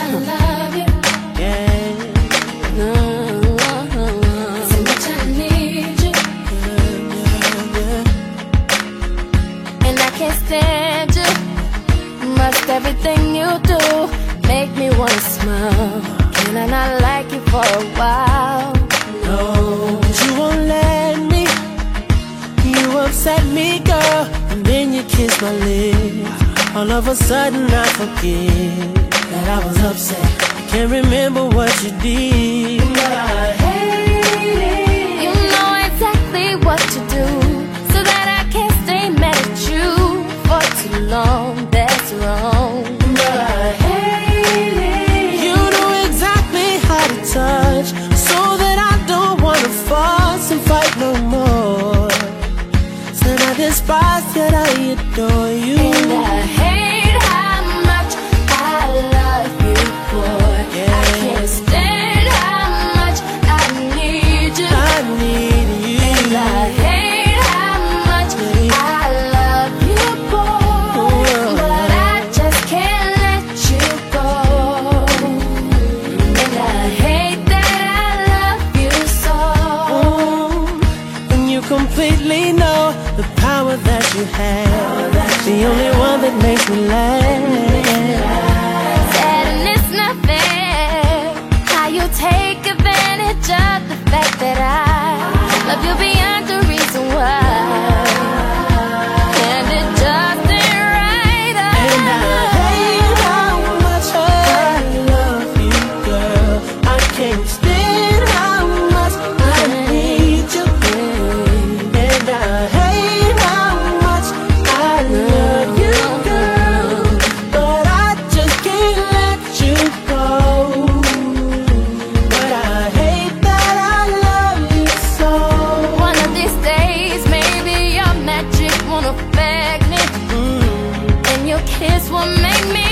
I love you. Yeah. So much I need you. And I can't stand you. Must everything you do make me wanna smile. Can I not like you for a while? No, you won't let me. You upset me, girl. And then you kiss my lips. All of a sudden, I forget that I was upset. I can't remember what you did. But I hate it. You know exactly what to do so that I can't stay mad at you for too long. That's wrong. But I hate it. You know exactly how to touch, so that I don't wanna fuss and fight no more. Said I despise, yet I adore you. Power that you have. The only one that makes me laugh. Said and it's not fair how you take advantage of the fact that I love you beyond kiss will make me